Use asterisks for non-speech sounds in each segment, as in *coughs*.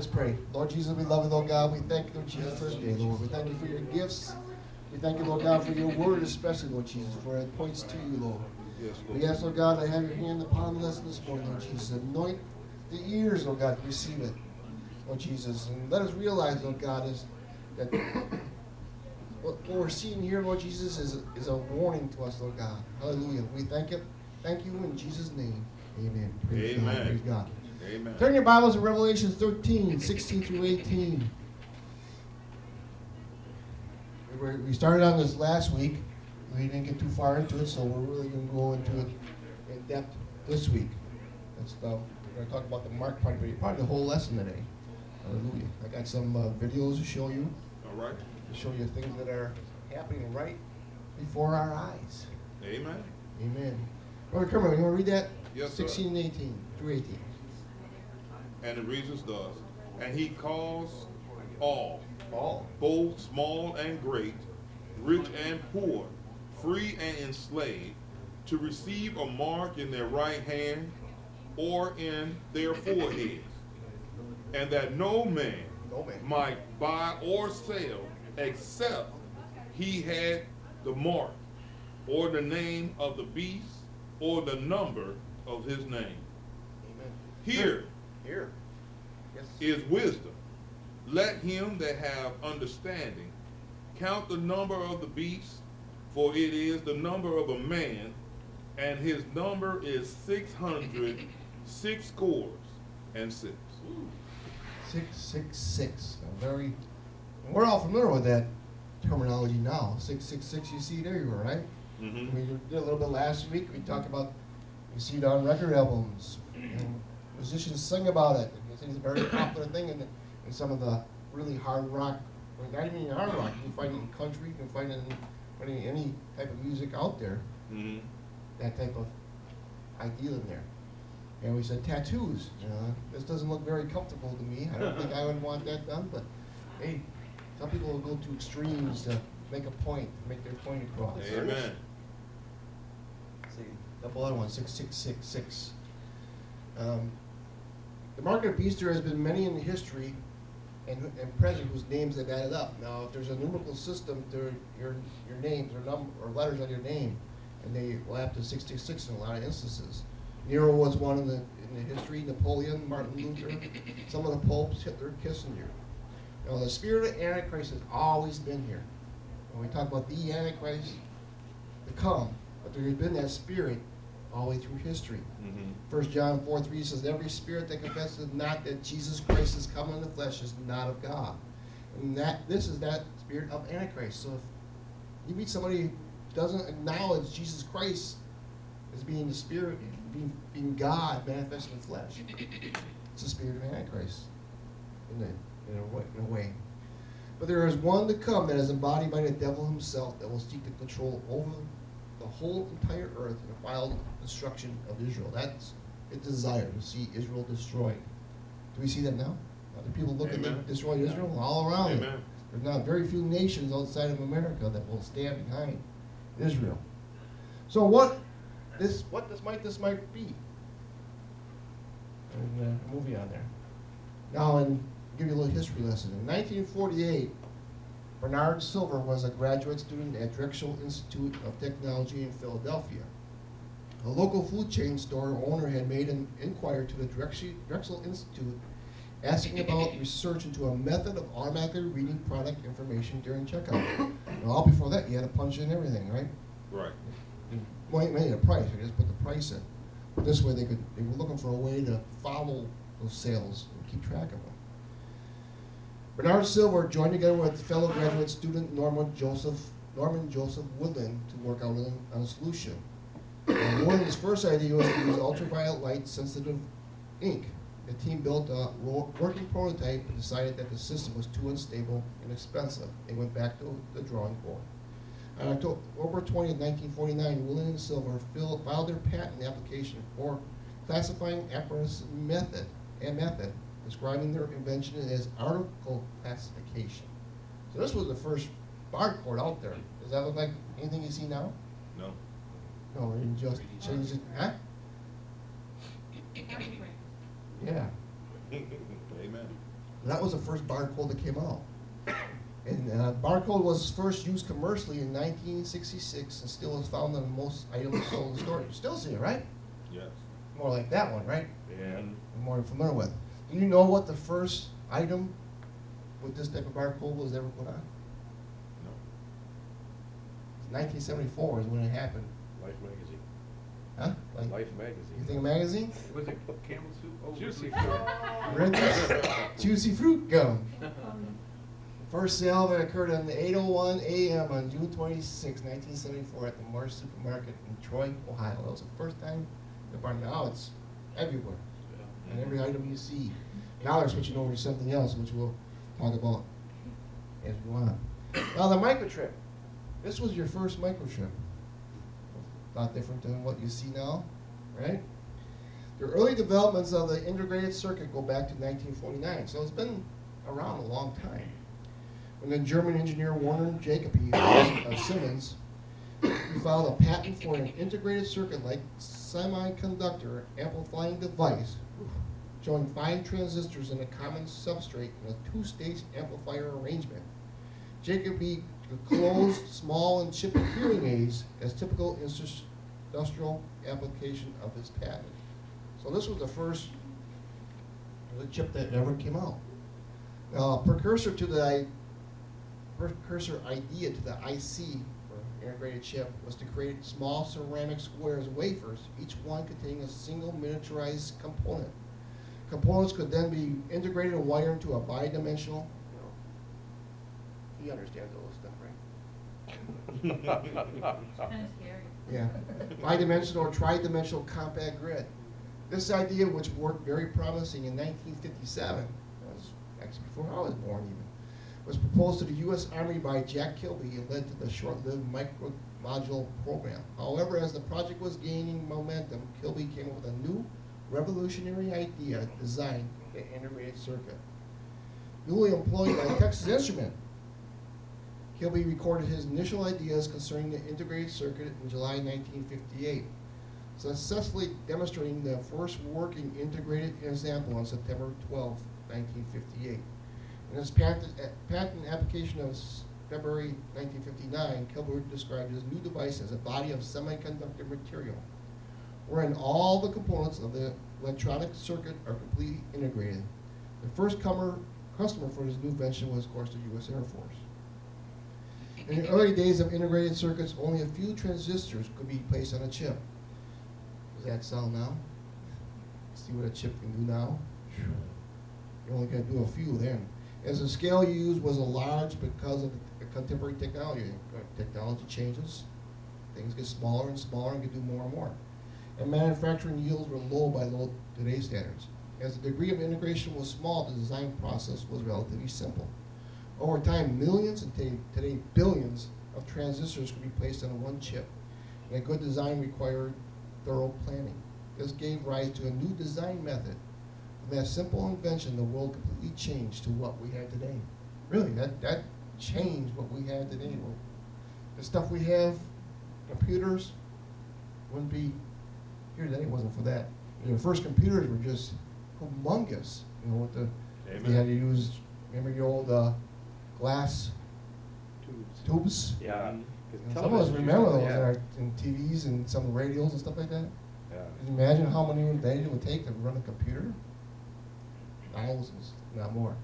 Let's pray. Lord Jesus, we love you, Lord God. We thank you, Lord Jesus, for this day, Lord. We thank you for your gifts. We thank you, Lord God, for your word, especially, Lord Jesus, for it points to you, Lord. Yes, We ask, Lord God, to have your hand upon lesson this morning, Lord Jesus. Anoint the ears, Lord God, to receive it, Lord Jesus. And let us realize, Lord God, is that what we're seeing here, Lord Jesus, is, is a warning to us, Lord God. Hallelujah. We thank you. Thank you in Jesus' name. Amen. Praise God. Praise God. Amen. Turn your Bibles to Revelation 13, 16 through 18. We started on this last week. We didn't get too far into it, so we're really going to go into it in depth this week. That's the, we're going to talk about the mark part, of it, probably the whole lesson today. Hallelujah. I got some uh, videos to show you, All right. to show you things that are happening right before our eyes. Amen. Amen. Brother Kermit, you want to read that? Yes, sir. 16 and 18 through 18. And the reads as thus. And he calls all, All. both small and great, rich and poor, free and enslaved, to receive a mark in their right hand or in their foreheads, and that no man No man. might buy or sell except he had the mark or the name of the beast or the number of his name. Amen. Here. Is wisdom. Let him that have understanding count the number of the beast, for it is the number of a man, and his number is six hundred six scores and six. Six six six. A very. We're all familiar with that terminology now. Six six six. You see it everywhere, right? Mm-hmm. We did a little bit last week. We talked about. You see it on record albums. And musicians sing about it. It's a very popular thing in, in some of the really hard rock. Well, not even in hard rock. You can find it in country. You can find it in any, any type of music out there. Mm-hmm. that type of ideal in there. And we said tattoos. You know, this doesn't look very comfortable to me. I don't think I would want that done, but hey, some people will go to extremes to make a point, make their point across. Amen. See, couple other one, six six six six. Um, the mark of the beast there has been many in the history and, and present whose names have added up. Now, if there's a numerical system to your your names or number or letters on your name, and they will add to 66 in a lot of instances. Nero was one in the in the history. Napoleon, Martin Luther, some of the popes, Hitler, Kissinger. Now, the spirit of Antichrist has always been here. When we talk about the Antichrist, to come, but there has been that spirit all the way through history. Mm-hmm. First John 4 3 says, Every spirit that confesses not that Jesus Christ is come in the flesh is not of God. And that this is that spirit of Antichrist. So if you meet somebody who doesn't acknowledge Jesus Christ as being the spirit, being, being God manifest in the flesh, it's the spirit of Antichrist in a, in a, way, in a way. But there is one to come that is embodied by the devil himself that will seek to control over the whole entire earth and the final destruction of Israel. That's a desire to see Israel destroyed. Do we see that now? Are people looking Amen. to destroy Israel all around it? Amen. There's not very few nations outside of America that will stand behind Israel. So what this what this might this might be? And a movie on there. Now, and give you a little history lesson. In 1948, Bernard Silver was a graduate student at Drexel Institute of Technology in Philadelphia. A local food chain store owner had made an inquiry to the Drexel, Institute asking about *laughs* research into a method of automatically reading product information during checkout. now, all before that, you had to punch in everything, right? Right. Well, you made a price, you just put the price in. But this way, they could, they were looking for a way to follow those sales and keep track of them. Bernard Silver joined together with fellow graduate student Norman Joseph, Norman Joseph Woodland to work out on, on a solution. And Woodland's first idea was to use ultraviolet light sensitive ink. The team built a working prototype and decided that the system was too unstable and expensive. They went back to the drawing board. On October 20, 1949, Woodland and Silver fil- filed their patent application for classifying apparatus method and method, describing their invention as article classification. So this was the first barcode out there. Does that look like anything you see now? No. No, we didn't just change it, huh? Yeah. *laughs* Amen. That was the first barcode that came out. And uh, barcode was first used commercially in 1966 and still is found on most items sold in stores. You still see it, right? Yes. More like that one, right? Yeah. More familiar with. Do you know what the first item with this type of barcode was ever put on? No. 1974 is when it happened. Life magazine. Huh? Like, Life magazine. you magazine. think a magazine? Was it camel soup? Oh, Juicy was it- fruit. *laughs* Read this? Juicy fruit gum. *laughs* First sale that occurred on the 8:01 a.m. on June 26, 1974, at the Marsh Supermarket in Troy, Ohio. That was the first time. the bar- Now it's everywhere, and every item you see. Now they're switching over to something else, which we'll talk about as we go on. Now the microchip. This was your first microchip. A lot different than what you see now, right? The early developments of the integrated circuit go back to 1949, so it's been around a long time. When the German engineer Werner Jacobi of Siemens filed a patent for an integrated circuit-like semiconductor amplifying device showing five transistors in a common substrate in a two-stage amplifier arrangement. Jacobi closed *coughs* small and chipped hearing aids as typical industrial application of his patent. So this was the first chip that ever came out. Now, a precursor to the precursor idea to the IC, or integrated chip, was to create small ceramic squares wafers, each one containing a single miniaturized component. Components could then be integrated and wired into a bidimensional, you know, he understands all this stuff, right? Kind of scary. Yeah, bidimensional or tridimensional compact grid. This idea, which worked very promising in 1957, that was actually before I was born even, was proposed to the U.S. Army by Jack Kilby and led to the short-lived micro module program. However, as the project was gaining momentum, Kilby came up with a new revolutionary idea design, the integrated circuit. Newly employed by Texas Instrument, Kilby recorded his initial ideas concerning the integrated circuit in July 1958, successfully demonstrating the first working integrated example on September 12, 1958. In his patent, uh, patent application of February 1959, Kilby described his new device as a body of semiconductor material, wherein all the components of the electronic circuit are completely integrated. The first comer, customer for this new invention was, of course, the U.S. Air Force. In the early days of integrated circuits, only a few transistors could be placed on a chip. Does that sound now? See what a chip can do now? You only gotta do a few then. As the scale used was large because of the contemporary technology. Technology changes, things get smaller and smaller and can do more and more. And manufacturing yields were low by low today's standards. As the degree of integration was small, the design process was relatively simple. Over time, millions and today, today billions of transistors could be placed on one chip. And a good design required thorough planning. This gave rise to a new design method. From that simple invention, the world completely changed to what we have today. Really, that, that changed what we have today. The stuff we have, computers, wouldn't be here today, it wasn't for that. You the first computers were just humongous, you know, with the, you had to use, remember your old, uh, glass Tubes. tubes? Yeah. Some of us remember those to- in, our, TVs and some radios and stuff like that. Yeah. Can you imagine how many days it would take to run a computer? Thousands, not more.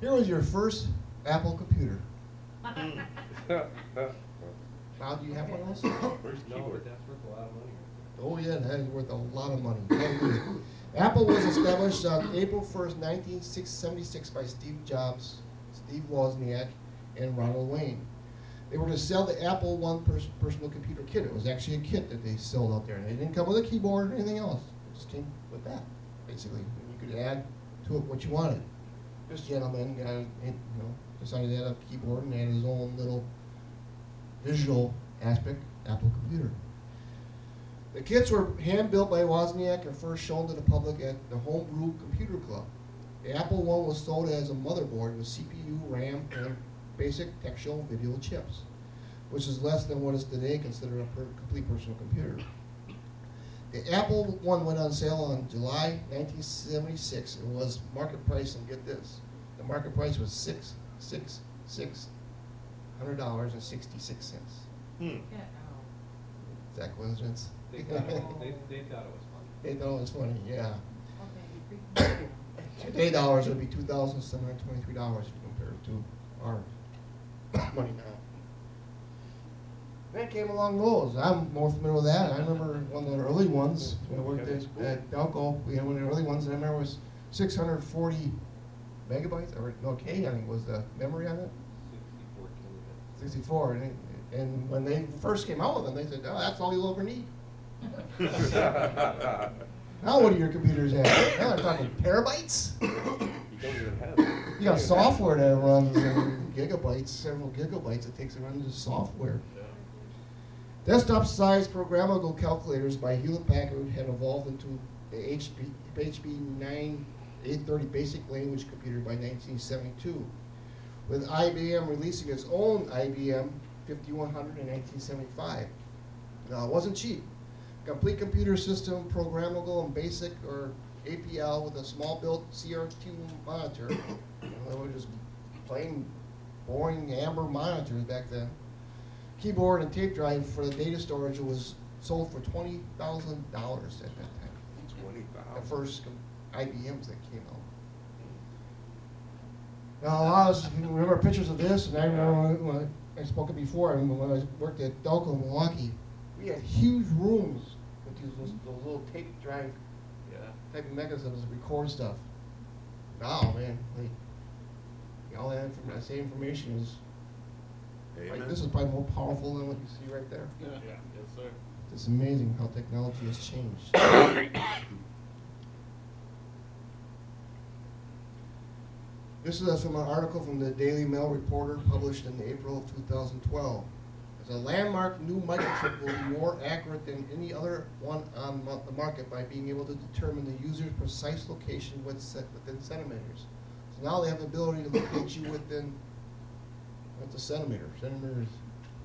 Here was your first Apple computer. *laughs* Now, do you have one of those? First No, but that's worth a lot of money. Oh, yeah, that is worth a lot of money. Apple was established on April first, nineteen seventy-six by Steve Jobs, Steve Wozniak, and Ronald Wayne. They were to sell the Apple One pers- personal computer kit. It was actually a kit that they sold out there, and it didn't come with a keyboard or anything else. It just came with that, basically. And you could add to it what you wanted. This gentleman, got, you know, decided to add a keyboard and add his own little visual aspect, Apple computer. The kits were hand-built by Wozniak and first shown to the public at the Homebrew Computer Club. The Apple One was sold as a motherboard with CPU, RAM, and basic textual video chips, which is less than what is today considered a per- complete personal computer. The Apple one went on sale on July 1976. It was market price, and get this, the market price was six six six hundred dollars and sixty six cents. Hmm. Yeah, Is that coincidence? They thought, it- *laughs* they, they thought it was funny. They thought it was funny, yeah. okay, you freaking me out. Today dollars would be two thousand seven hundred twenty-three dollars if you compare it to our money now. Then came along those. I'm more familiar with that. I remember one of the early ones when I worked at, at Delco. We had one of the early ones. And I remember it was 640 megabytes or no K. I think was the memory on it. Sixty-four kilobits. 64. And, it- and when they first came out with them, they said, "Oh, that's all you'll ever need." *laughs* Now what do your computers have? Now they're talking terabytes. You don't even have it. You got *laughs* software that runs in gigabytes, several gigabytes it takes to run this software. Desktop sized programmable calculators by Hewlett Packard had evolved into the HP, HP 9830 basic language computer by 1972, with IBM releasing its own IBM 5100 in 1975. Now, it wasn't cheap. Complete computer system, programmable and basic or APL with a small built CRT monitor. *coughs* They were just plain boring amber monitors back then. Keyboard and tape drive for the data storage was sold for twenty thousand dollars at that time. Twenty The first IBMs that came out. Now, a lot of us remember pictures of this, and I remember when I, I spoke it before, and when I worked at Delco in Milwaukee, we had huge rooms with these, those, those little tape drive Yeah. type of mechanisms to record stuff. Now, man, like, all that, inform- that same information is, like, this is probably more powerful than what you see right there. Yeah, yes, sir. It's amazing how technology has changed. *coughs* This is uh, from an article from the Daily Mail Reporter published in April of 2012. A landmark new microchip will be more accurate than any other one on the market by being able to determine the user's precise location within centimeters. So now they have the ability to locate you within, what's a centimeter? Centimeters,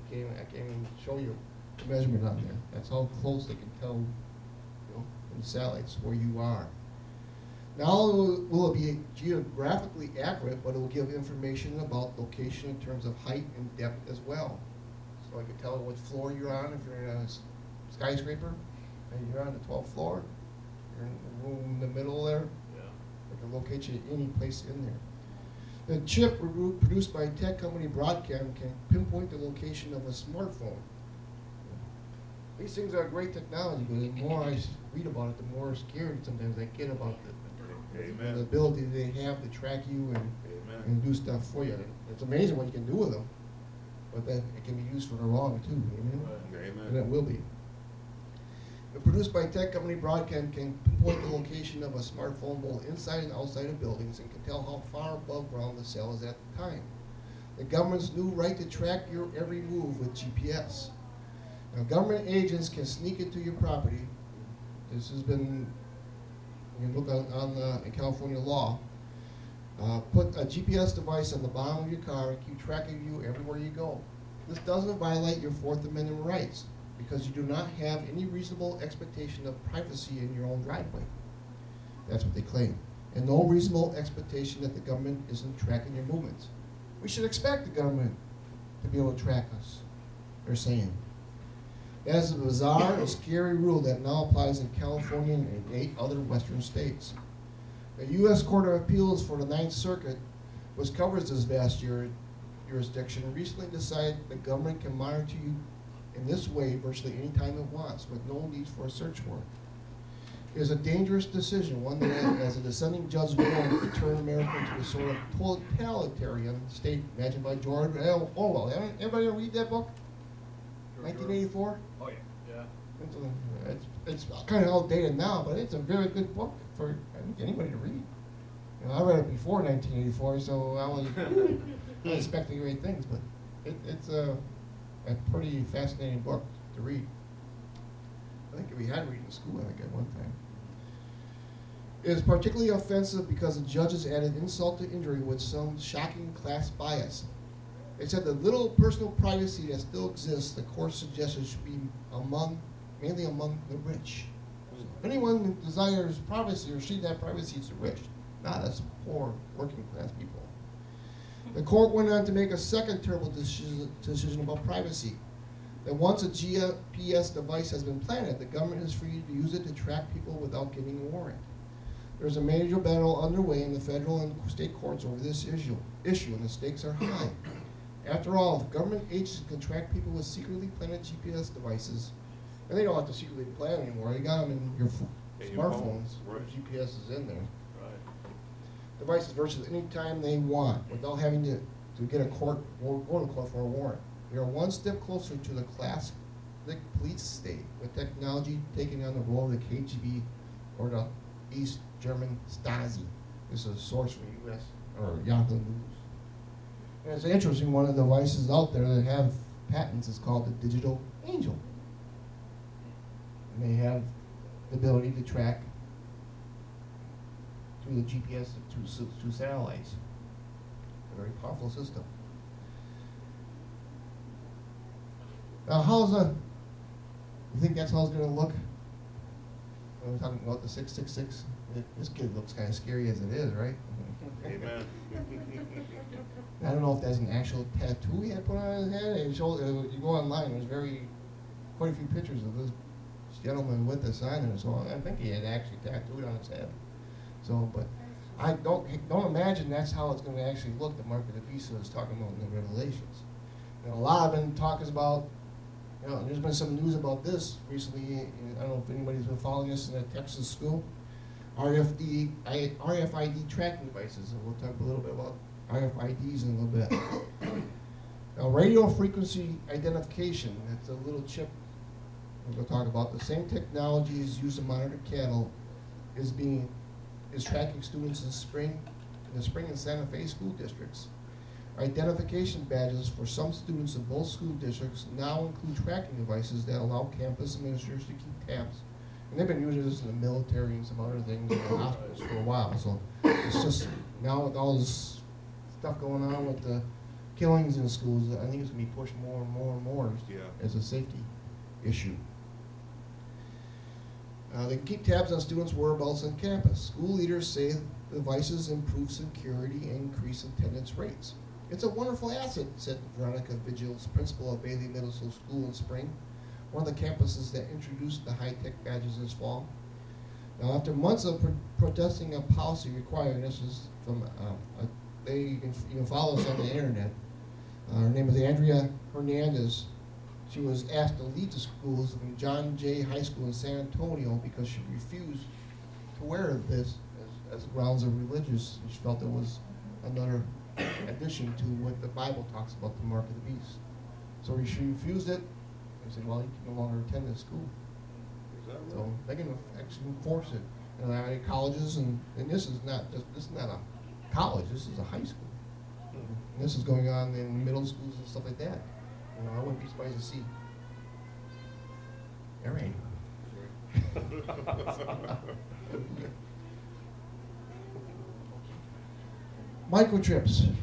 can't, I can't even show you the measurement on there. That's how close they can tell, you know, in satellites where you are. Not only will it be geographically accurate, but it will give information about location in terms of height and depth as well. So I can tell what floor you're on, if you're in a skyscraper, and you're on the twelfth floor, you're in the room in the middle there, Yeah. it can locate you any place in there. The chip produced by tech company Broadcom can pinpoint the location of a smartphone. These things are great technology, but the more I read about it, the more scared sometimes I get about the, the ability they have to track you and, Amen. and do stuff for you. It's amazing what you can do with them, but then it can be used for the wrong too, amen? And it will be. Uh, Produced by tech company Broadcom can pinpoint the location of a smartphone both inside and outside of buildings and can tell how far above ground the cell is at the time. The government's new right to track your every move with GPS. Now, government agents can sneak into your property. This has been, you can look on, on, uh, in California law. Uh, put a GPS device on the bottom of your car and keep track of you everywhere you go. This doesn't violate your Fourth Amendment rights because you do not have any reasonable expectation of privacy in your own driveway. That's what they claim. And no reasonable expectation that the government isn't tracking your movements. We should expect the government to be able to track us, they're saying. That is a bizarre and scary rule that now applies in California and eight other western states. The U.S. Court of Appeals for the Ninth Circuit, which covers this vast jur- jurisdiction, recently decided the government can monitor you in this way virtually any time it wants, with no need for a search warrant. It is a dangerous decision, one that, as a dissenting judge warned, could turn America into a sort of totalitarian state imagined by George L. Orwell. Everybody- Everybody read that book? 1984? Oh, yeah. Yeah. It's, it's, it's kind of outdated now, but it's a very good book for anybody to read. You know, I read it before 1984, so I was not expecting great things, but it, it's a, a pretty fascinating book to read. I think we had read in school, I think, at one time. It is particularly offensive because the judges added insult to injury with some shocking class bias. They said the little personal privacy that still exists, the court suggested should be among, mainly among the rich. Anyone who desires privacy or should have privacy is rich, not us poor working class people. The court went on to make a second terrible decision, about privacy. That once a GPS device has been planted, the government is free to use it to track people without getting a warrant. There's a major battle underway in the federal and state courts over this issue, issue and the stakes are high. After all, if government agencies can track people with secretly planted GPS devices, and they don't have to secretly plan anymore, they got them in your In your phone, smartphones, right. GPS is in there Right. devices versus any time they want without having to, to get a court or go to court for a warrant. We are one step closer to the classic police state with technology taking on the role of the KGB or the East German Stasi. This is a source from U.S. or Yahoo News. And it's interesting, one of the devices out there that have patents is called the Digital Angel. And they have the ability to track through the GPS through, s- through satellites. A very powerful system. Now, how's the, you think that's how it's gonna look? When we're talking about the six six six, this kid looks kinda scary as it is, right? Amen. I don't know if that's an actual tattoo he had put on his head. It showed, uh, you go online, there's very, quite a few pictures of this gentleman with the sign and so on. I think he had actually tattooed on his head. So, but I don't, don't imagine that's how it's gonna actually look, the mark of the beast was talking about in the Revelations. And a lot of been talk is about, you know, there's been some news about this recently, I don't know if anybody's been following this in a Texas school. RFD, RFID tracking devices, and we'll talk a little bit about RFIDs in a little bit. *coughs* Now, radio frequency identification, that's a little chip we're gonna talk about. The same technology is used to monitor cattle is being, is tracking students in spring, in the spring and Santa Fe school districts. Identification badges for some students in both school districts now include tracking devices that allow campus administrators to keep tabs. And they've been using this in the military and some other things in the hospitals for a while, so it's just, now with all this stuff going on with the killings in schools, I think it's gonna be pushed more and more and more Yeah. as a safety issue. Uh, they keep tabs on students' whereabouts on campus. School leaders say the devices improve security and increase attendance rates. It's a wonderful asset, said Veronica Vigils, principal of Bailey Middle School in spring, one of the campuses that introduced the high-tech badges this fall. Now, after months of pro- protesting a policy requiring this is from, um, a, they, you can, you can follow us on the internet. Uh, her name is Andrea Hernandez. She was asked to leave the schools from John Jay High School in San Antonio because she refused to wear this as, as grounds of religious. She felt it was another addition to what the Bible talks about the mark of the beast. So she refused it. They said, well, you can no longer attend this school. That So right? they can actually enforce it. And I colleges and, and this is not just, this is not a college, this is a high school. Hmm. And this is going on in middle schools and stuff like that. You know, I wouldn't be surprised to see. Right. *laughs* Microchips.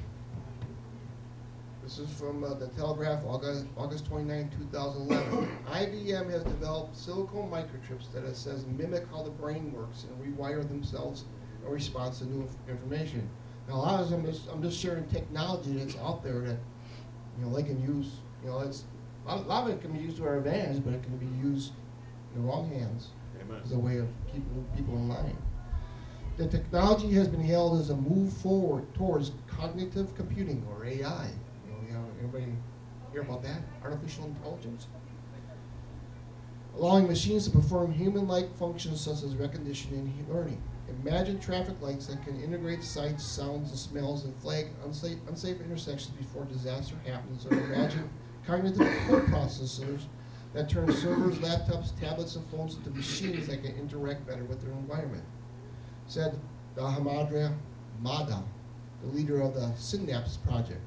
This is from uh, the Telegraph, August, August 29, 2011. *coughs* IBM has developed silicon microchips that it says mimic how the brain works and rewire themselves in response to new inf- information. Now, a lot of them, is, I'm just sharing technology that's out there that, you know, they can use. You know, it's a lot, of it can be used to our advantage, but it can be used in the wrong hands Amen. as a way of keeping people in line. The technology has been hailed as a move forward towards cognitive computing or AI. You know, you know, everybody hear about that? Artificial intelligence. Allowing machines to perform human-like functions such as recognition and learning. Imagine traffic lights that can integrate sights, sounds, and smells and flag unsafe, unsafe intersections before disaster happens. Or imagine cognitive core processors that turn servers, laptops, tablets, and phones into machines that can interact better with their environment. Said Dharmendra Modha, the leader of the Synapse Project,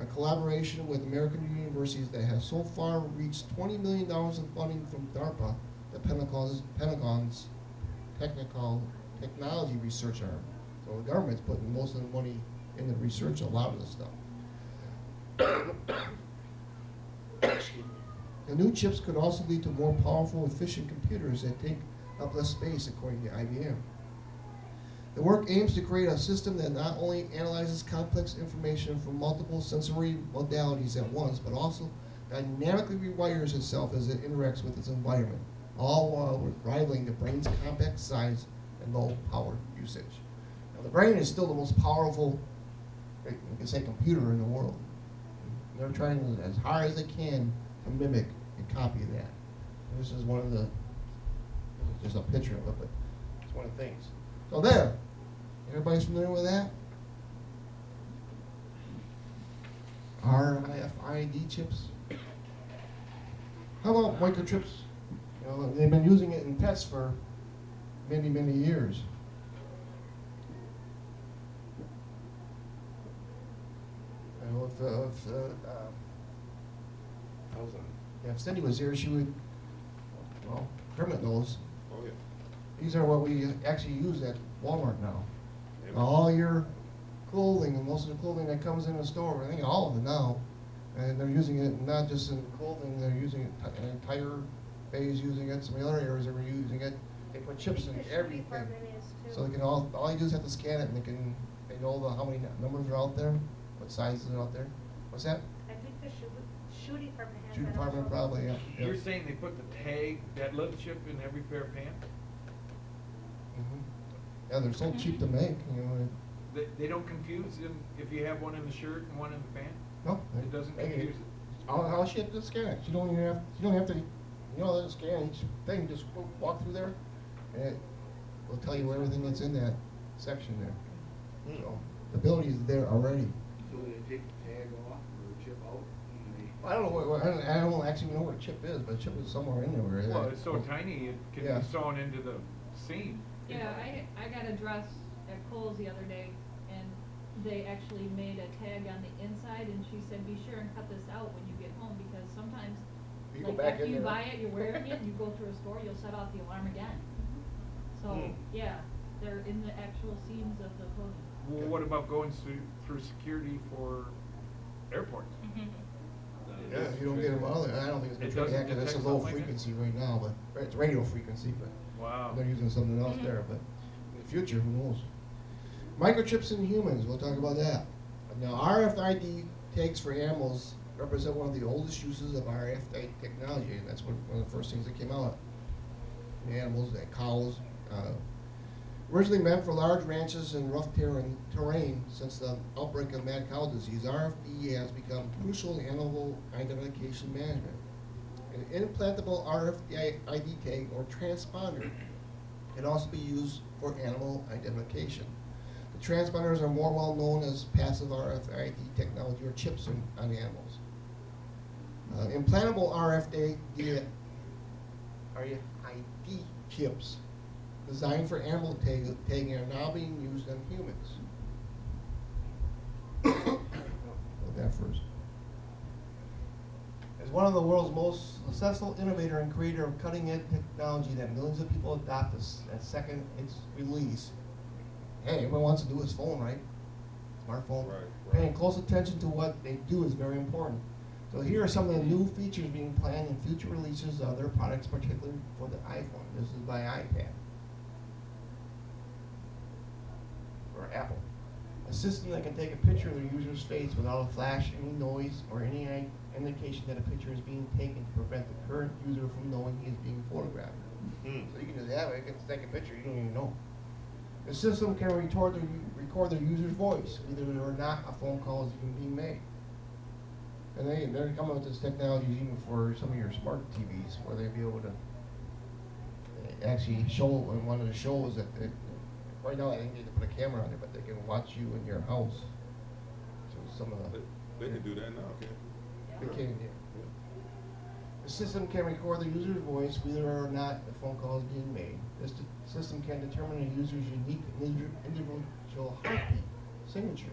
a collaboration with American universities that has so far reached $20 million in funding from DARPA, the Pentagon's, Pentagon's technical technology research arm. So the government's putting most of the money in the research, a lot of the stuff. The new chips could also lead to more powerful, efficient computers that take up less space, according to IBM. The work aims to create a system that not only analyzes complex information from multiple sensory modalities at once, but also dynamically rewires itself as it interacts with its environment, all while rivaling the brain's compact size and low power usage. Now, the brain is still the most powerful, you can say, computer in the world. They're trying as hard as they can to mimic and copy that. This is one of the, just a picture of it, but it's one of the things. So there, everybody's familiar with that? RFID chips. How about microchips? You know, they've been using it in pets for many, many years. You know, if, uh, if, uh, um, yeah, if Cindy was here, she would, well, Kermit knows, Oh, yeah. these are what we actually use at Walmart now. Amen. All your clothing, and most of the clothing that comes in the store, I think all of it now, and they're using it not just in clothing, they're using it, t- an entire bay's using it, some of the other areas are using it. They put chips in I think the shoe everything. department is too. So they can all, all you do is have to scan it and they can, they know the, how many numbers are out there, what sizes are out there. What's that? I think the shoe, shoe department has Shoe that department also. probably, yeah. yeah. You're saying they put the tag, that little chip in every pair of pants? Mhm. Yeah, they're so cheap to make, you know, They, they don't confuse them if you have one in the shirt and one in the pant? no. It doesn't they- confuse it? All, all she has to scan it, you don't even have, you don't have to, you know, let scan each thing, just wa- walk through there, and it will tell you everything that's in that section there. So, the ability is there already. So they take the tag off or the chip out and they. I don't know, what- what- I don't, I don't actually know where a chip is, but a chip is somewhere in there. where Well, it's so tiny, it can Yeah. be sewn into the seam. Yeah, I, I got a dress at Kohl's the other day, and they actually made a tag on the inside, and she said, be sure and cut this out when you get home, because sometimes, You go like, back after in you there. buy it, you're wearing it, *laughs* you go through a store, you'll set off the alarm again. So, Hmm. yeah, they're in the actual seams of the clothing. Well, what about going through, through security for airports? Yeah, if you don't get them out there, I don't think it's gonna doesn't track it, it's a detect low something like that? frequency right now, but, it's radio frequency, but. Wow. They're using something else there, but in the future, who knows? Microchips in humans, we'll talk about that. Now, RFID tags for animals represent one of the oldest uses of RFID technology, and that's one, one of the first things that came out. The animals, the cows, uh, originally meant for large ranches and rough terrain, terrain, since the outbreak of mad cow disease, RFID has become crucial in animal identification management. An implantable RFID or transponder can also be used for animal identification. The transponders are more well known as passive RFID technology or chips on, on animals. Uh, implantable RFID, RFID chips designed for animal tag, tagging are now being used on humans. *coughs* Put that first. As one of the world's most successful innovator and creator of cutting-edge technology that millions of people adopt this at second its release, hey, everyone wants to do his phone, right? Smartphone. Right, right. Paying close attention to what they do is very important. So here are some of the new features being planned in future releases of their products, particularly for the iPhone. This is by iPad. Apple. A system that can take a picture of the user's face without a flash, any noise, or any indication that a picture is being taken to prevent the current user from knowing he is being photographed. Hmm. So you can just have it, it can take a picture, you don't even know. The system can record the, record the user's voice, whether or not a phone call is even being made. And they, they're coming up with this technology even for some of your smart TVs, where they'll be able to uh, actually show, in one of the shows that, that, right now, I think they need to put a camera on it, but they can watch you in your house. So some of the. They, they can do that now, can't They can, yeah. The system can record the user's voice whether or not the phone call is being made. This d- system can determine a user's unique indi- individual heartbeat signature.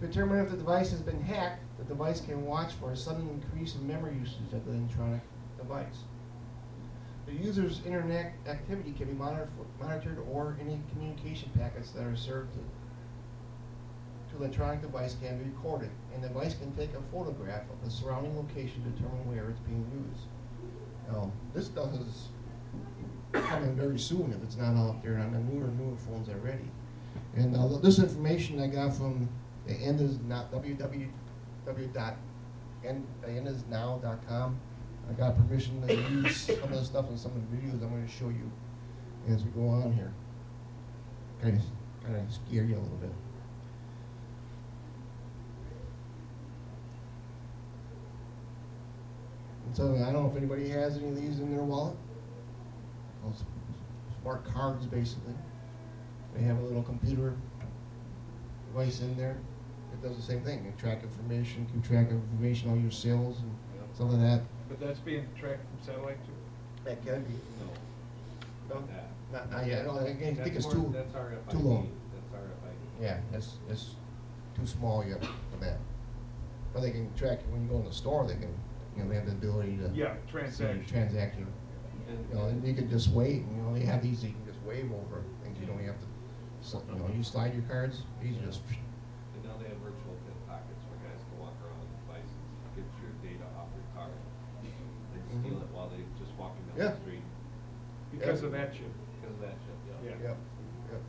To determine if the device has been hacked, the device can watch for a sudden increase in memory usage of the electronic device. The user's internet activity can be monitored, monitored or any communication packets that are served to to electronic device can be recorded, and the device can take a photograph of the surrounding location to determine where it's being used. Now, this does coming very soon if it's not out there on the newer, newer phones already. And uh, this information I got from the end is not www end is now dot com. I got permission to use some of the stuff in some of the videos I'm going to show you as we go on here. Kind of, kind of scare you a little bit. And so I don't know if anybody has any of these in their wallet. Those smart cards, basically. They have a little computer device in there. It does the same thing. It track information, keep track of information, all your sales and stuff like that. But that's being tracked from satellite too? That can be. No, No? not that. Not, not yet. No, I think That's it's more- too, That's RFID. too low. That's RFID. Yeah, it's, it's too small yet for that. But they can track, it when you go in the store, they can, you know, they have the ability to. Yeah, see transaction. Transaction. And, You know, and you can just wave, you know, they have these, you can just wave over things, you don't have to, sl- you know, you slide your cards, these just, and now they have virtual pin pockets where guys can walk around with devices, get your data off your card. They steal it while they just walking down Yeah. the street Because of that chip. because of that shit, yeah. Yeah. yep, yep.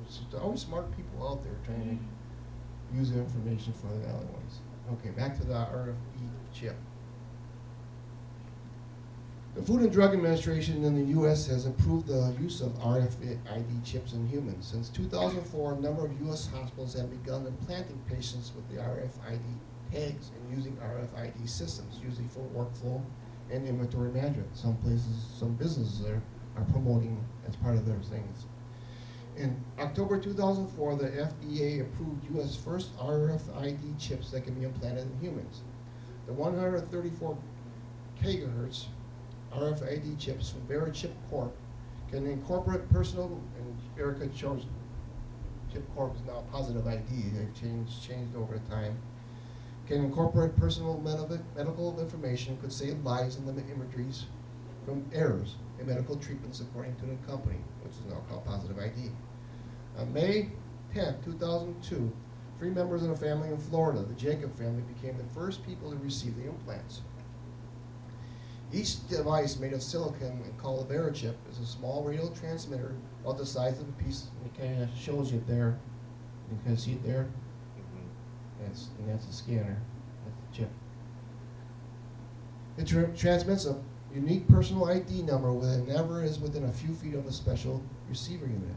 There's just always smart people out there trying to use the information for the other ones. Okay, back to the RFID chip. The Food and Drug Administration in the U.S. has approved the use of RFID chips in humans. Since 2004, a number of U.S. hospitals have begun implanting patients with the RFID tags and using RFID systems, usually for workflow and inventory management. Some places, some businesses are, are promoting as part of their things. In October 2004, the FDA approved U.S. first RFID chips that can be implanted in humans. The 134 gigahertz RFID chips from Verichip Corp can incorporate personal, and Erica chose Chip Corp is now positive ID, they've changed, changed over time, can incorporate personal medical, information, could save lives and limit imageries from errors in medical treatments according to the company, which is now called Positive ID. On May 10, 2002, three members of a family in Florida, the Jacob family, became the first people to receive the implants. Each device made of silicon and called a Verichip is a small radio transmitter about the size of a piece, it kind of shows you there. You can see it there. That's, and that's the scanner, that's the chip. It tra- transmits a unique personal ID number that never is within a few feet of a special receiver unit.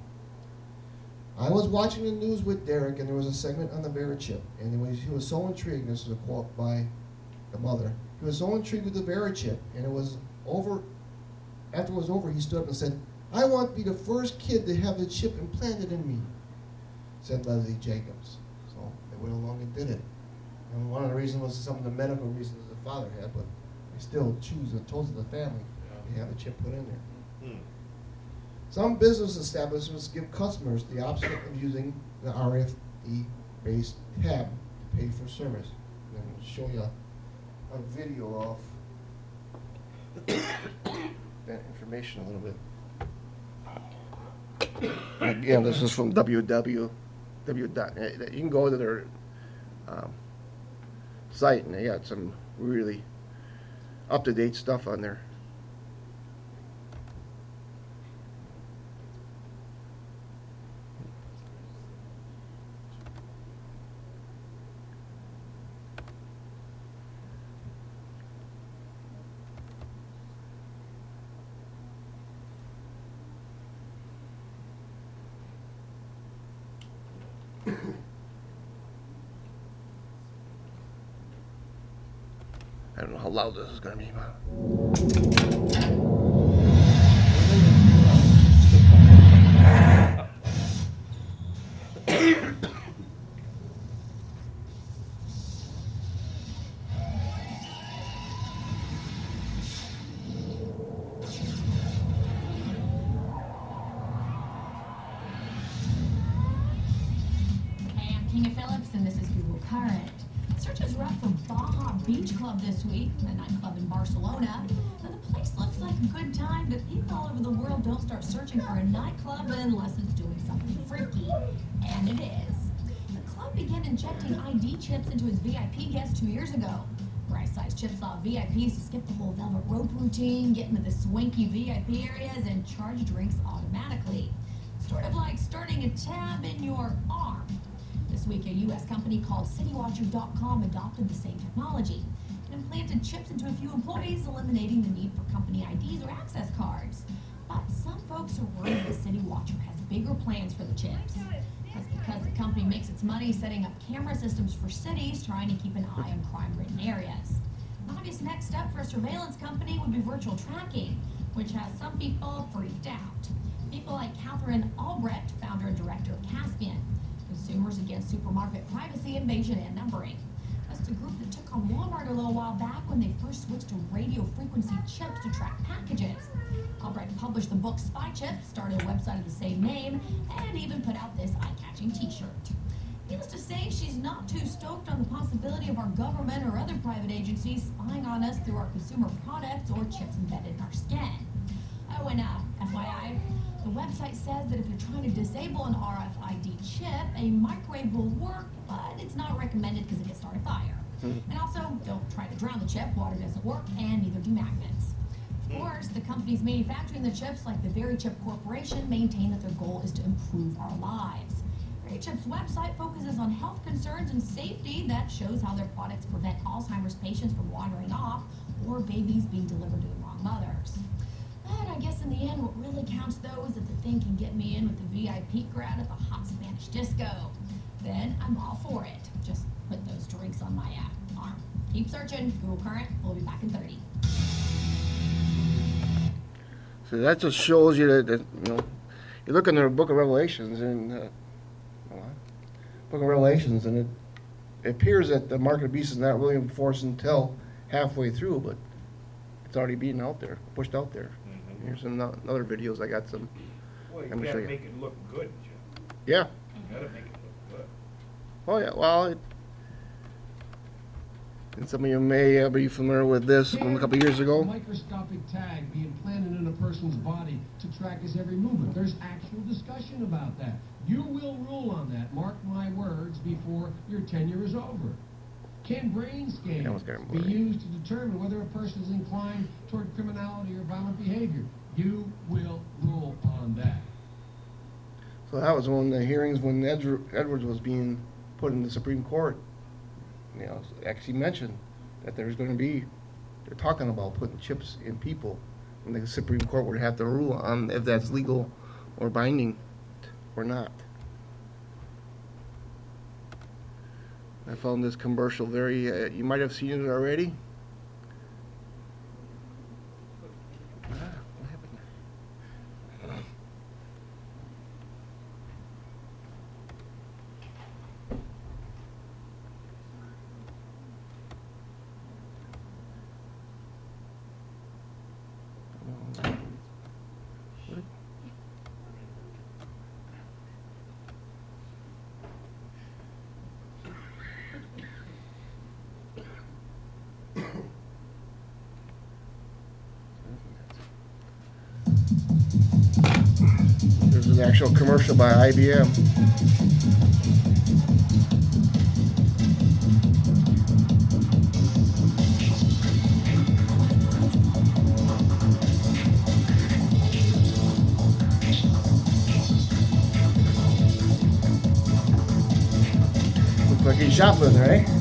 I was watching the news with Derek, and there was a segment on the Verichip, and he was, he was so intrigued. This is a quote by the mother. He was so intrigued with the Verichip, and it was over. After it was over, he stood up and said, "I want to be the first kid to have the chip implanted in me," said Leslie Jacobs. So they went along and did it. And one of the reasons was some of the medical reasons the father had, but they still choose the chose the family They have the chip put in there. Hmm. Some business establishments give customers the option of using the RFID-based tab to pay for service. And I'll show you a video of that information a little bit. *coughs* Again, this is from www. Dot- eh, You can go to their um, site and they got some really up-to-date stuff on there. I don't know how loud this is be. Hey, I'm Tina Phillips, and this is Google Current. Searches were up for Baja Beach Club this week, a nightclub in Barcelona. Now, the place looks like a good time, but people all over the world don't start searching for a nightclub unless it's doing something freaky. And it is. The club began injecting ID chips into its VIP guests two years ago. authorized-sized chips allow VIPs to skip the whole velvet rope routine, get into the swanky VIP areas, and charge drinks automatically. Sort of like starting a tab in your arm. This week, a U.S. company called CityWatcher.com adopted the same technology and implanted chips into a few employees, eliminating the need for company IDs or access cards. But some folks are worried the City Watcher has bigger plans for the chips. That's because the company makes its money setting up camera systems for cities trying to keep an eye on crime-ridden areas. An obvious next step for a surveillance company would be virtual tracking, which has some people freaked out. People like Katherine Albrecht, founder and director of Caspian, Consumers Against Supermarket Privacy Invasion and Numbering. That's the group that took on Walmart a little while back when they first switched to radio frequency chips to track packages. Albrecht published the book Spy Chips, started a website of the same name, and even put out this eye-catching t-shirt. Needless to say, she's not too stoked on the possibility of our government or other private agencies spying on us through our consumer products or chips embedded in our skin. Oh, and uh, FYI, the website says that if you're trying to disable an RFID chip, a microwave will work, but it's not recommended because it can start a fire. Hmm. And also, don't try to drown the chip. Water doesn't work, and neither do magnets. Of hmm. course, the companies manufacturing the chips, like the VeriChip Corporation, maintain that their goal is to improve our lives. VeriChip's website focuses on health concerns and safety that shows how their products prevent Alzheimer's patients from wandering off or babies being delivered to the wrong mothers. But I guess in the end, what really counts though is that the thing can get me in with the VIP crowd at the hot Spanish disco. Then I'm all for it. Just put those drinks on my uh, arm. Keep searching. Google Current. We'll be back in 30. So that just shows you that, that you know, you look in the Book of Revelations and uh, Book of Revelations, and it, it appears that the mark of the beast is not really enforced until halfway through, but it's already being out there, pushed out there. Here's some no- other videos. I got some. Well, you I'm gonna show gotta you. make it look good, Jim. Yeah. You gotta make it look good. Oh yeah. Well, it, and some of you may uh, be familiar with this from a couple years ago. Microscopic tag being planted in a person's body to track his every movement. There's actual discussion about that. You will rule on that, mark my words, before your tenure is over. Can brain That scans be used to determine whether a person is inclined toward criminality or violent behavior? You will rule on that. So that was one of the hearings when Edward, Edwards was being put in the Supreme Court. You know, actually mentioned that there's going to be, they're talking about putting chips in people, and the Supreme Court would have to rule on if that's legal or binding or not. I found this commercial very, uh, you might have seen it already. Ah, what happened? There's an actual commercial by IBM. Looks like he's shoplifting, right?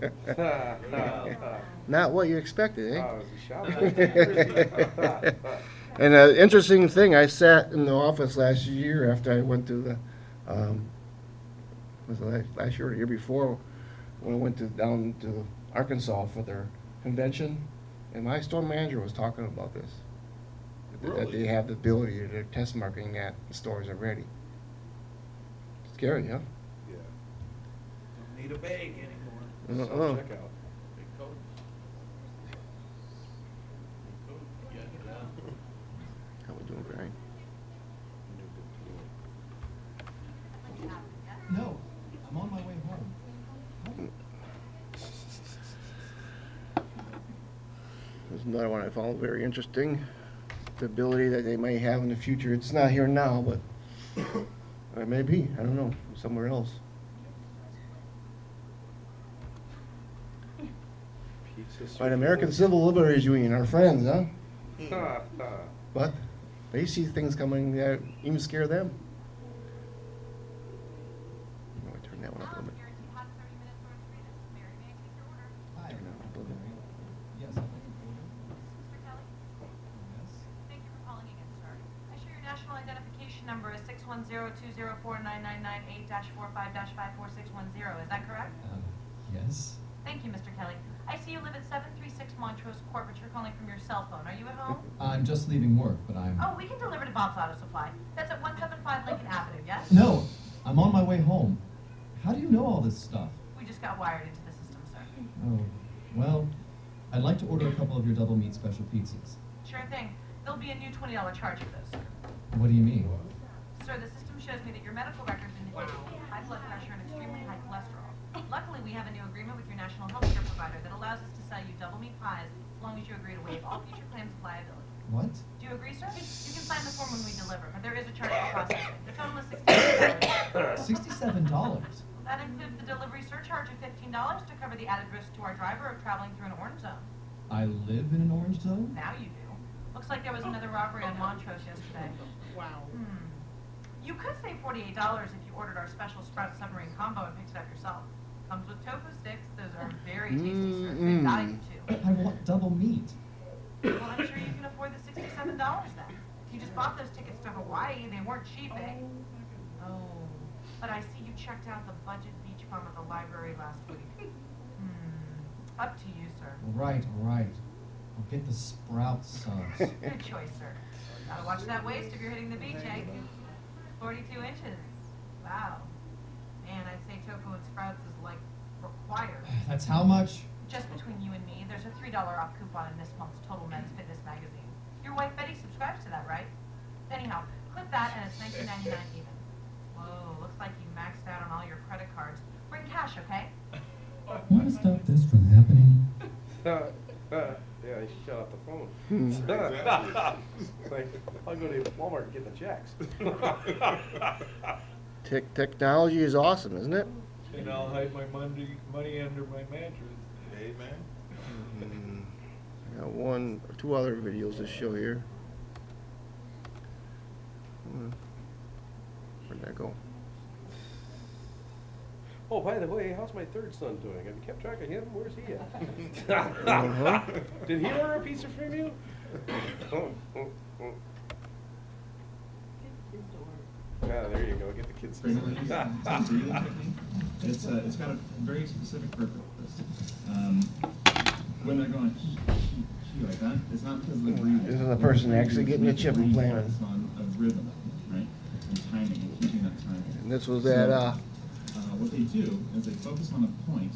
*laughs* Not what you expected, eh? Oh, it's a shop. *laughs* *laughs* And an interesting thing, I sat in the office last year after I went to the, um, was it last, last year or the year before, when I went to, down to Arkansas for their convention, and my store manager was talking about this. That Really? they have the ability, they're test marketing that in stores already. Scary, huh? Yeah. Don't need a bag anymore. Uh-uh. Self-checkout. Big code. Big code. Yeah, get out. How we doing, Brian? No, I'm on my way home. There's another one I found very interesting. The ability that they may have in the future. It's not here now, but *coughs* it may be. I don't know. Somewhere else. The American Civil Liberties Union, our friends, huh? But they see things coming that even scare them. I'm gonna turn that one up a little bit. Hi. Turn that one up a little bit. Yes, I'd like an order. Mr. Kelly? Yes. Thank you for calling again, sir. I show your national identification number is six one zero two zero four nine nine nine eight dash four five dash five four six one zero. Is that correct? Uh, yes. Thank you, Mr. Kelly. I see you live at seven three six Montrose Court, but you're calling from your cell phone. Are you at home? I'm just leaving work, but I'm. Oh, we can deliver to Bob's Auto Supply. That's at one seven five Lincoln Avenue, yes? No, I'm on my way home. How do you know all this stuff? We just got wired into the system, sir. Oh, well, I'd like to order a couple of your double meat special pizzas. Sure thing. There'll be a new twenty dollar charge for those, sir. What do you mean? Sir, the system shows me that your medical records indicate high blood pressure and extremely high cholesterol. Luckily, we have a new agreement with your national health care provider that allows us to sell you double meat pies as long as you agree to waive all future claims of liability. What? Do you? You can sign the form when we deliver, but there is a charge for processing. The total is sixty-seven dollars. *coughs* Sixty-seven dollars. That includes the delivery surcharge of fifteen dollars to cover the added risk to our driver of traveling through an orange zone. I live in an orange zone? Now you do. Looks like there was another robbery on Montrose yesterday. Wow. Hmm. You could save forty-eight dollars if you ordered our special Sprout Submarine combo and picked it up yourself. Comes with tofu sticks. Those are very tasty, sir. Good Mm-mm. value too. I want double meat. Well, I'm You just bought those tickets to Hawaii. They weren't cheap, eh? Oh, but I see you checked out the budget beach bum at the library last week. *laughs* Hmm. Up to you, sir. All right, all right. I'll get the sprout sauce. *laughs* Good choice, sir. Gotta watch that waist if you're hitting the beach, eh? Forty-two inches. Wow. Man, I'd say tofu and sprouts is like required. *sighs* That's how much? Just between you and me, there's a three dollar off coupon in this month's Total Men's Fitness magazine. Your wife Betty subscribes to that, right? Anyhow, click that and it's nineteen ninety-nine *laughs* even. Whoa, looks like you maxed out on all your credit cards. Bring cash, okay? Want to stop this from happening? Uh, *laughs* uh, yeah, you shut off the phone. *laughs* Like, I'll go to Walmart and get the checks. Tech technology is awesome, isn't it? And I'll hide my money, money under my mattress. Amen. I got one or two other videos to show here. Hmm. Where'd that go? oh, by the way, how's my third son doing? Have you kept track of him? Where's he at? Uh-huh. Did he order a pizza from you? Ah, there you go. Get the kids. It's, uh, it's got a very specific purpose. Um, when they're going she, she, she like that, it's not because of the breathing. This is the person actually getting the chip implanted. It's on a rhythm, right? And timing, and keeping that timing. And this was at, So, uh, what they do is they focus on a point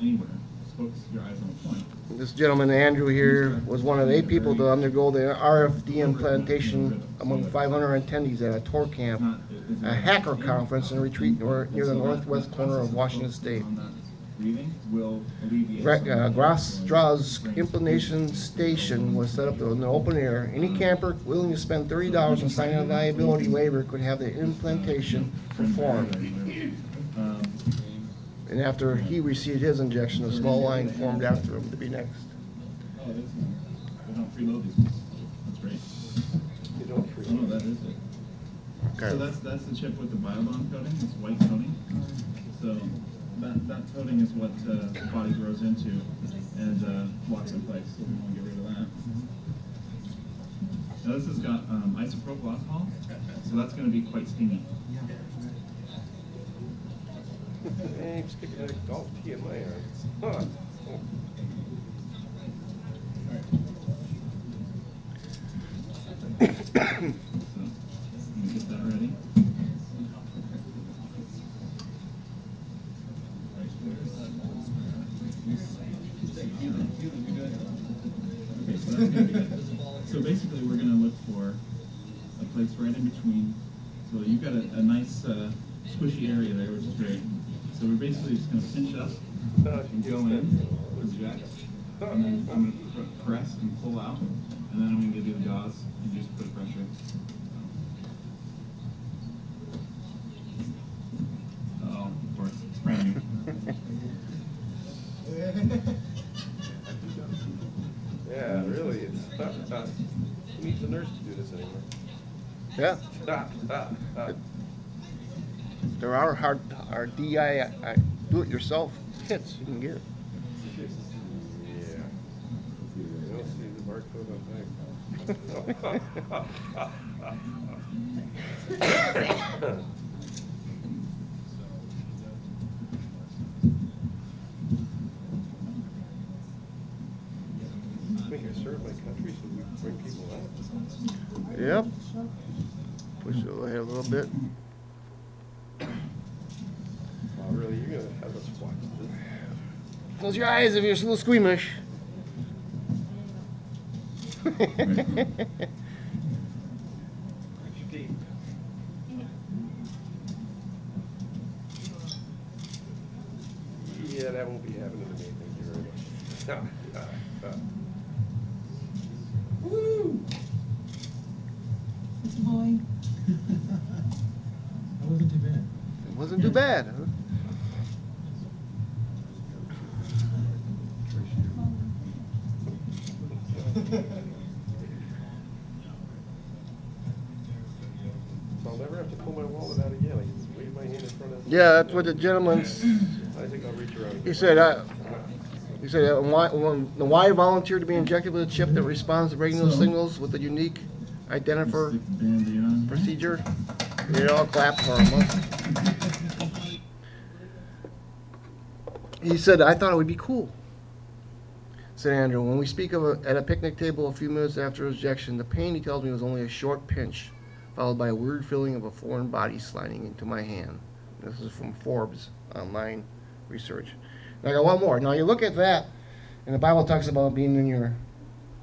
anywhere. Just focus your eyes on a point. This gentleman, Andrew here, was one of eight people to undergo the RFID implantation among 500 attendees at a ToorCamp, a hacker conference and retreat near the northwest corner of Washington State. On breathing will alleviate. Gra- uh, of the Gras Straw's implantation station was set up in the open air. Any camper willing to spend thirty dollars and sign a liability waiver could have the implantation performed. Um, And after he received his injection, a small line formed after him to be next. Oh, it is. They don't preload these ones. That's great. You don't Oh, no, that is it. Okay. So that's, that's the chip with the biobond coating, it's white coating. So that, that coating is what, uh, the body grows into and, uh, locks in place, so we wanna get rid of that. Now this has got, um, isopropyl alcohol, so that's gonna be quite just sticking golf in. Huh. So, let *coughs* *coughs* *coughs* me get that ready. a place right in between. So you've got a, a nice uh, squishy area there, which is great. So we're basically just going to pinch up and go in with jack, and then I'm going to press and pull out, and then I'm going to give you the gauze and just put pressure. Oh, of course, it's brand new. Yeah, really, it's not, not, who needs a nurse to do this anymore? Yeah. Ah, ah, ah. There are hard, our DI, uh, do-it-yourself kits you can get. Yeah. You don't see the barcode on that. I think I served my country, so we bring people out. Yep. Push it away a little bit. Oh, really, you're gonna have us watch this? Close your eyes if you're a little squeamish. Yeah, that won't be happening to me, thank you very much. Uh, uh. Woo! It's a boy. *laughs* That wasn't too bad. It wasn't too bad, huh? So I'll never have to pull my wallet out again, I can just wave my hand in front of. Yeah, that's what the gentleman's, I think I'll reach around. he said, uh, he said, uh, why, when the Y volunteered to be injected with a chip that responds to radio signals with a unique identifier procedure. They all clapped for him. huh? He said, I thought it would be cool. Said Andrew, when we speak of a, at a picnic table a few minutes after injection, the pain he tells me was only a short pinch, followed by a weird feeling of a foreign body sliding into my hand. This is from Forbes online research. And I got one more. Now you look at that, and the Bible talks about being in your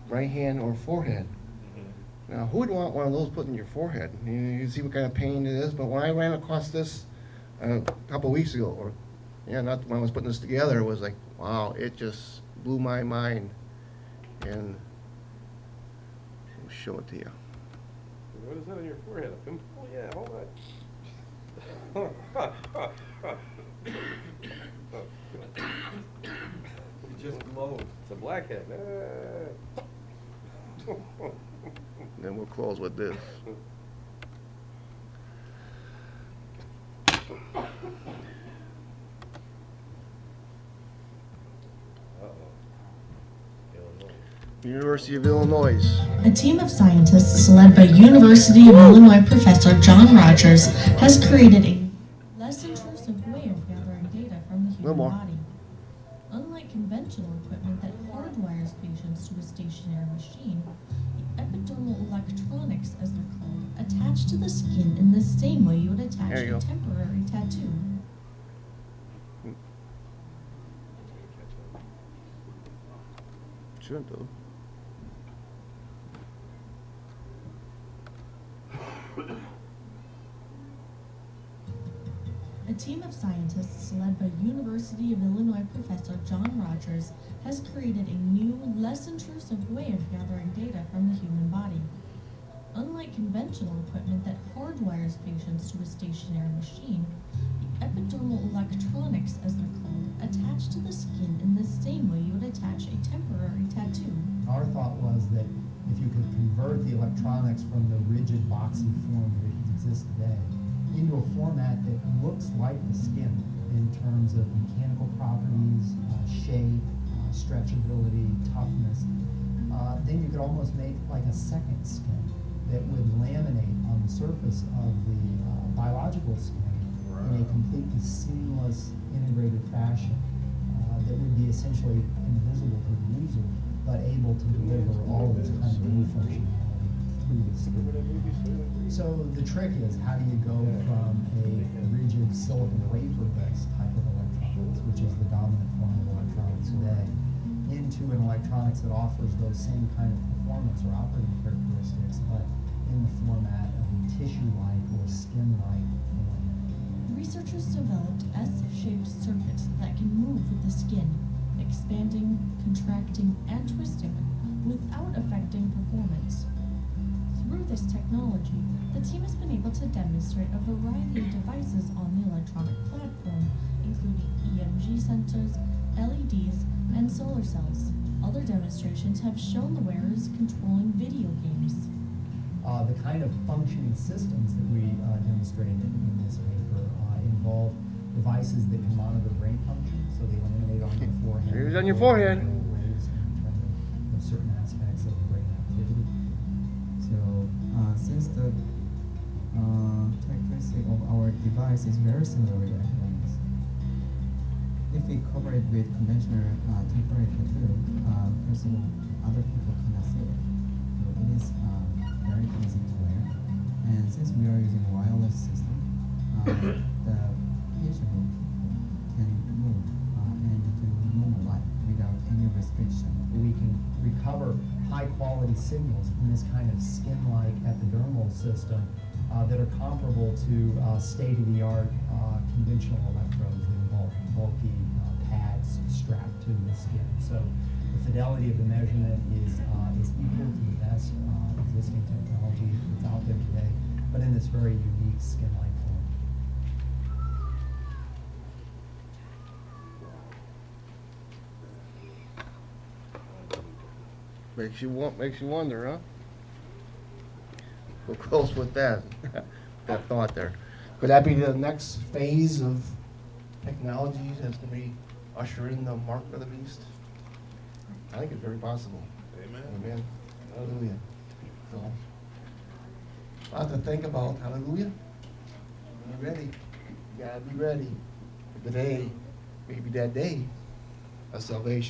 right hand or forehead. Now, who would want one of those put in your forehead? You, you can see what kind of pain it is. But when I ran across this uh, a couple weeks ago, or yeah, not when I was putting this together, it was like, wow, it just blew my mind. And I'll show it to you. What is that on your forehead? A pimple? Oh, yeah, hold on. It just glowed. It's a blackhead. Ah. *laughs* Then we'll close with this. University of Illinois. A team of scientists led by University of Illinois professor John Rogers has created a less intrusive way of gathering data from the human more. body. Unlike conventional equipment that hardwires patients to a stationary machine, the epidermal electronics, as they're called, attach to the skin in the same way you would attach you a go. temporary tattoo. Should do. Team of scientists led by University of Illinois professor John Rogers has created a new, less intrusive way of gathering data from the human body. Unlike conventional equipment that hardwires patients to a stationary machine, the epidermal electronics, as they're called, attach to the skin in the same way you would attach a temporary tattoo. Our thought was that if you could convert the electronics from the rigid boxy form that exists today into a format that looks like the skin in terms of mechanical properties, uh, shape, uh, stretchability, toughness, uh, then you could almost make like a second skin that would laminate on the surface of the uh, biological skin in a completely seamless, integrated fashion uh, that would be essentially invisible to the user, but able to deliver all of this kind of new functionality through the skin. So the trick is, how do you go from a rigid silicon wafer-based type of electronics, which is the dominant form of electronics today, into an electronics that offers those same kind of performance or operating characteristics, but in the format of a tissue-like or skin-like form. Researchers developed S-shaped circuits that can move with the skin, expanding, contracting, and twisting without affecting performance. Through this technology, the team has been able to demonstrate a variety of devices on the electronic platform, including EMG sensors, LEDs, and solar cells. Other demonstrations have shown the wearers controlling video games. Uh, the kind of functioning systems that we uh, demonstrated in this paper uh, involve devices that can monitor brain function, so they illuminate on your forehead. Here's on your forehead. waves and determine, you certain aspects of brain activity. So since the uh, characteristic of our device is very similar if we cover it with conventional uh, temporary tattoo, uh, first of all, other people cannot see it. So it is uh, very easy to wear. And since we are using a wireless system, uh, *coughs* the patient can move uh, and do normal life without any restriction. We can recover high-quality signals in this kind of skin-like epidermal system uh, that are comparable to uh, state-of-the-art uh, conventional electrodes that involve bulky uh, pads strapped to the skin. So the fidelity of the measurement is, uh, is equal to the best existing technology that's out there today, but in this very unique skin-like form. Makes you want, makes you wonder, huh? We'll close with that, *laughs* that thought there. Could that be the next phase of technology that's gonna be usher in the mark of the beast? I think it's very possible. Amen. Amen. Hallelujah. So, a lot to think about. Hallelujah. Be ready. You gotta be ready the day, maybe that day of salvation.